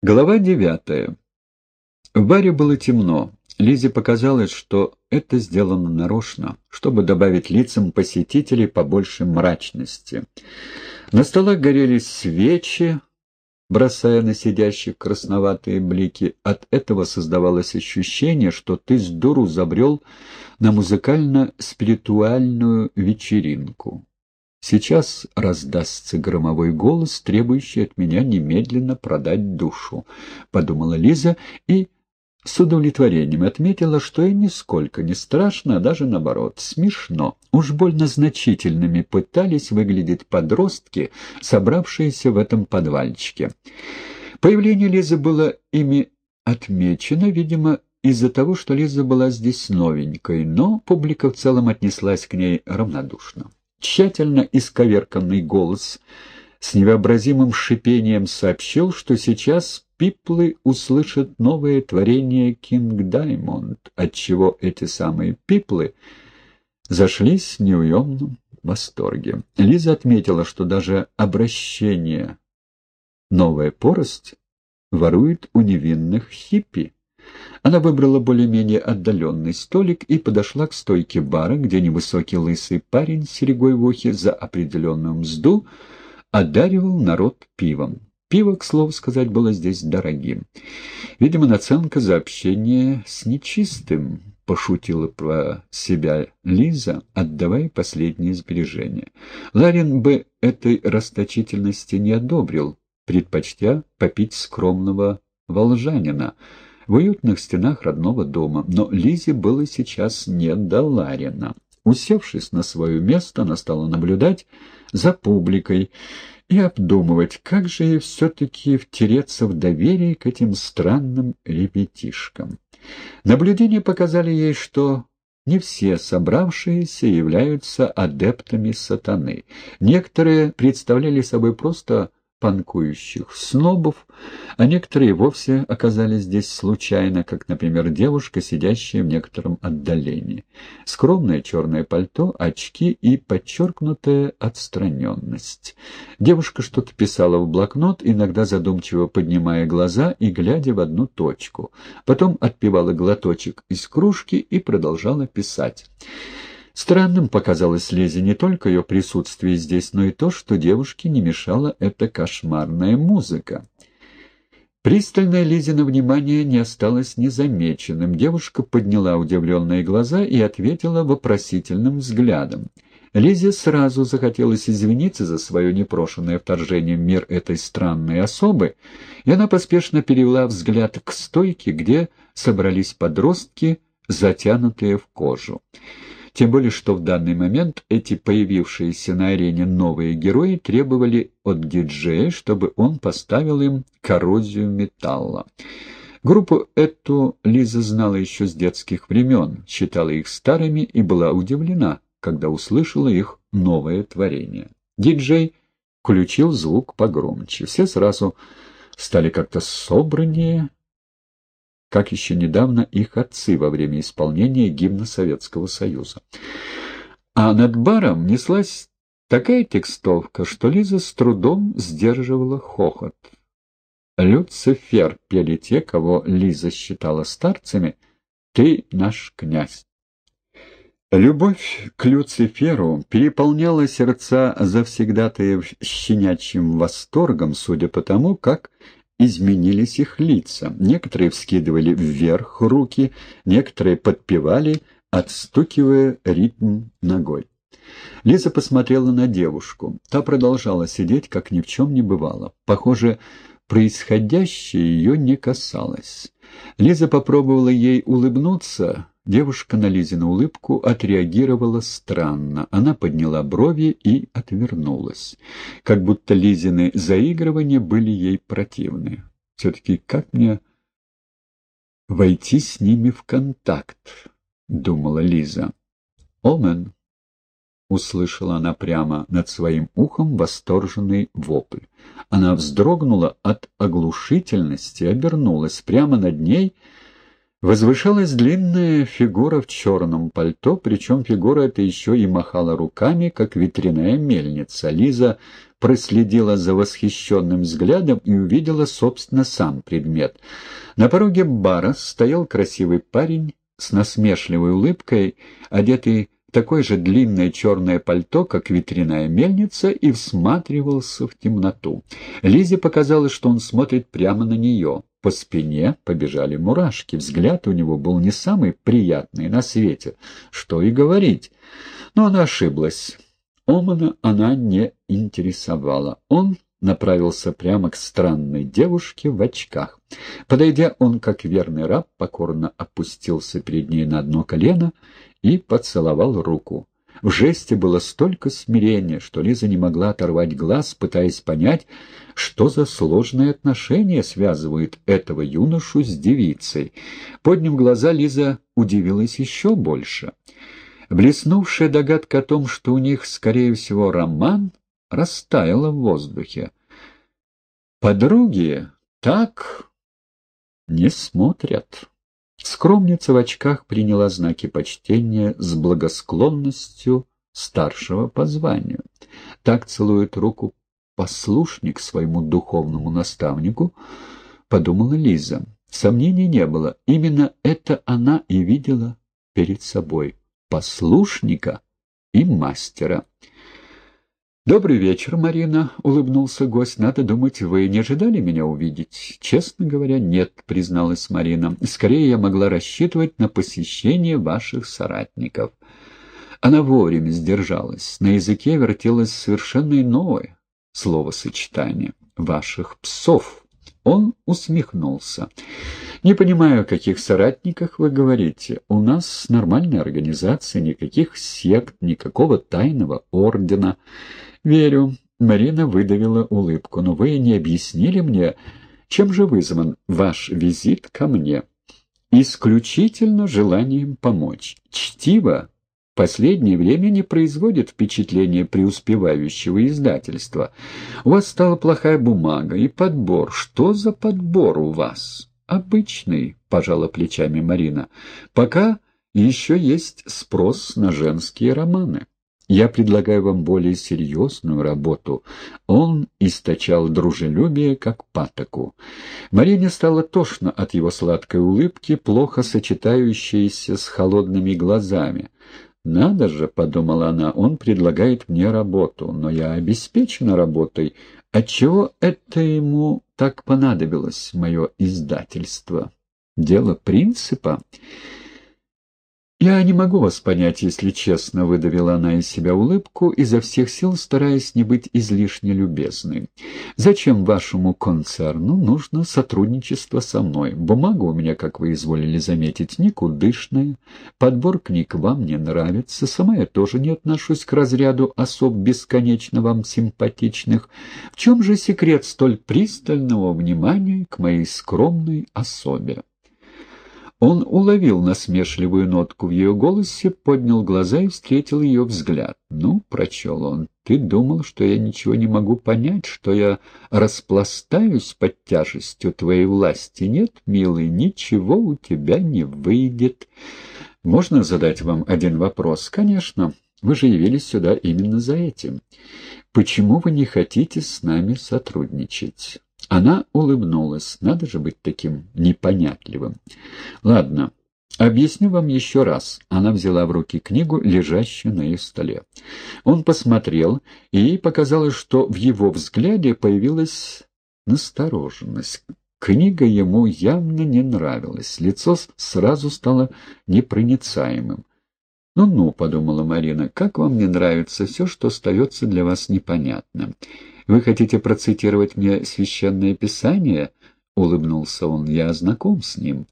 Глава девятая. В баре было темно. Лизе показалось, что это сделано нарочно, чтобы добавить лицам посетителей побольше мрачности. На столах горели свечи, бросая на сидящих красноватые блики. От этого создавалось ощущение, что ты с дуру забрел на музыкально-спиритуальную вечеринку. Сейчас раздастся громовой голос, требующий от меня немедленно продать душу, — подумала Лиза и с удовлетворением отметила, что и нисколько не страшно, а даже наоборот, смешно. Уж больно значительными пытались выглядеть подростки, собравшиеся в этом подвальчике. Появление Лизы было ими отмечено, видимо, из-за того, что Лиза была здесь новенькой, но публика в целом отнеслась к ней равнодушно. Тщательно исковерканный голос с невообразимым шипением сообщил, что сейчас пиплы услышат новое творение Кинг Даймонд, отчего эти самые пиплы зашлись в неуемном восторге. Лиза отметила, что даже обращение «новая порость» ворует у невинных хиппи. Она выбрала более-менее отдаленный столик и подошла к стойке бара, где невысокий лысый парень с серегой в ухе за определенную мзду одаривал народ пивом. Пиво, к слову сказать, было здесь дорогим. Видимо, наценка за общение с нечистым, пошутила про себя Лиза, отдавая последние сбережения. Ларин бы этой расточительности не одобрил, предпочтя попить скромного волжанина, в уютных стенах родного дома, но Лизе было сейчас не до Ларина. Усевшись на свое место, она стала наблюдать за публикой и обдумывать, как же ей все-таки втереться в доверие к этим странным ребятишкам. Наблюдения показали ей, что не все собравшиеся являются адептами сатаны. Некоторые представляли собой просто панкующих снобов, а некоторые вовсе оказались здесь случайно, как, например, девушка, сидящая в некотором отдалении. Скромное черное пальто, очки и подчеркнутая отстраненность. Девушка что-то писала в блокнот, иногда задумчиво поднимая глаза и глядя в одну точку. Потом отпивала глоточек из кружки и продолжала писать. Странным показалось Лезе не только ее присутствие здесь, но и то, что девушке не мешала эта кошмарная музыка. Пристальное Лизино внимание не осталось незамеченным. Девушка подняла удивленные глаза и ответила вопросительным взглядом. Лизе сразу захотелось извиниться за свое непрошенное вторжение в мир этой странной особы, и она поспешно перевела взгляд к стойке, где собрались подростки, затянутые в кожу. Тем более, что в данный момент эти появившиеся на арене новые герои требовали от диджея, чтобы он поставил им коррозию металла. Группу эту Лиза знала еще с детских времен, считала их старыми и была удивлена, когда услышала их новое творение. Диджей включил звук погромче. Все сразу стали как-то собраннее, как еще недавно их отцы во время исполнения гимна Советского Союза. А над баром неслась такая текстовка, что Лиза с трудом сдерживала хохот. «Люцифер» пели те, кого Лиза считала старцами, «Ты наш князь». Любовь к Люциферу переполняла сердца завсегдатаев щенячьим восторгом, судя по тому, как изменились их лица. Некоторые вскидывали вверх руки, некоторые подпевали, отстукивая ритм ногой. Лиза посмотрела на девушку. Та продолжала сидеть, как ни в чем не бывало. Похоже, происходящее ее не касалось. Лиза попробовала ей улыбнуться, Девушка на Лизину улыбку отреагировала странно. Она подняла брови и отвернулась. Как будто Лизины заигрывания были ей противны. Все-таки как мне войти с ними в контакт? — думала Лиза. «Омен!» — услышала она прямо над своим ухом восторженный вопль. Она вздрогнула от оглушительности, обернулась. Прямо над ней Возвышалась длинная фигура в черном пальто, причем фигура эта еще и махала руками, как ветряная мельница. Лиза проследила за восхищенным взглядом и увидела, собственно, сам предмет. На пороге бара стоял красивый парень с насмешливой улыбкой, одетый такое же длинное черное пальто, как ветряная мельница, и всматривался в темноту. Лизе показалось, что он смотрит прямо на нее. По спине побежали мурашки. Взгляд у него был не самый приятный на свете. Что и говорить. Но она ошиблась. Омана она не интересовала. Он направился прямо к странной девушке в очках. Подойдя, он, как верный раб, покорно опустился перед ней на одно колено и поцеловал руку. В жесте было столько смирения, что Лиза не могла оторвать глаз, пытаясь понять, что за сложные отношения связывают этого юношу с девицей. Подняв глаза, Лиза удивилась еще больше. Блеснувшая догадка о том, что у них, скорее всего, роман, растаяла в воздухе. Подруги так не смотрят. Скромница в очках приняла знаки почтения с благосклонностью старшего по званию. Так целует руку послушник своему духовному наставнику, подумала Лиза. Сомнений не было. Именно это она и видела перед собой. Послушника и мастера. «Добрый вечер, Марина», — улыбнулся гость. «Надо думать, вы не ожидали меня увидеть?» «Честно говоря, нет», — призналась Марина. «Скорее я могла рассчитывать на посещение ваших соратников». Она вовремя сдержалась. На языке вертелось совершенно иное словосочетание «ваших псов». Он усмехнулся. «Не понимаю, о каких соратниках вы говорите. У нас нормальная организация, никаких сект, никакого тайного ордена». «Верю». Марина выдавила улыбку. «Но вы не объяснили мне, чем же вызван ваш визит ко мне?» «Исключительно желанием помочь. Чтиво последнее время не производит впечатления преуспевающего издательства. У вас стала плохая бумага и подбор. Что за подбор у вас?» «Обычный», — пожала плечами Марина. «Пока еще есть спрос на женские романы». Я предлагаю вам более серьезную работу. Он источал дружелюбие, как патоку. Марине стало тошно от его сладкой улыбки, плохо сочетающейся с холодными глазами. «Надо же», — подумала она, — «он предлагает мне работу, но я обеспечена работой. Отчего это ему так понадобилось, мое издательство? Дело принципа?» «Я не могу вас понять, если честно», — выдавила она из себя улыбку, изо всех сил стараясь не быть излишне любезной. «Зачем вашему концерну нужно сотрудничество со мной? Бумага у меня, как вы изволили заметить, никудышная. Подбор книг вам не нравится. Сама я тоже не отношусь к разряду особ бесконечно вам симпатичных. В чем же секрет столь пристального внимания к моей скромной особе?» Он уловил насмешливую нотку в ее голосе, поднял глаза и встретил ее взгляд. «Ну, — прочел он, — ты думал, что я ничего не могу понять, что я распластаюсь под тяжестью твоей власти? Нет, милый, ничего у тебя не выйдет. Можно задать вам один вопрос? Конечно. Вы же явились сюда именно за этим. Почему вы не хотите с нами сотрудничать?» Она улыбнулась. Надо же быть таким непонятливым. Ладно, объясню вам еще раз. Она взяла в руки книгу, лежащую на ее столе. Он посмотрел, и ей показалось, что в его взгляде появилась настороженность. Книга ему явно не нравилась. Лицо сразу стало непроницаемым. «Ну-ну», — подумала Марина, — «как вам не нравится все, что остается для вас непонятным?» «Вы хотите процитировать мне священное писание?» — улыбнулся он. «Я знаком с ним».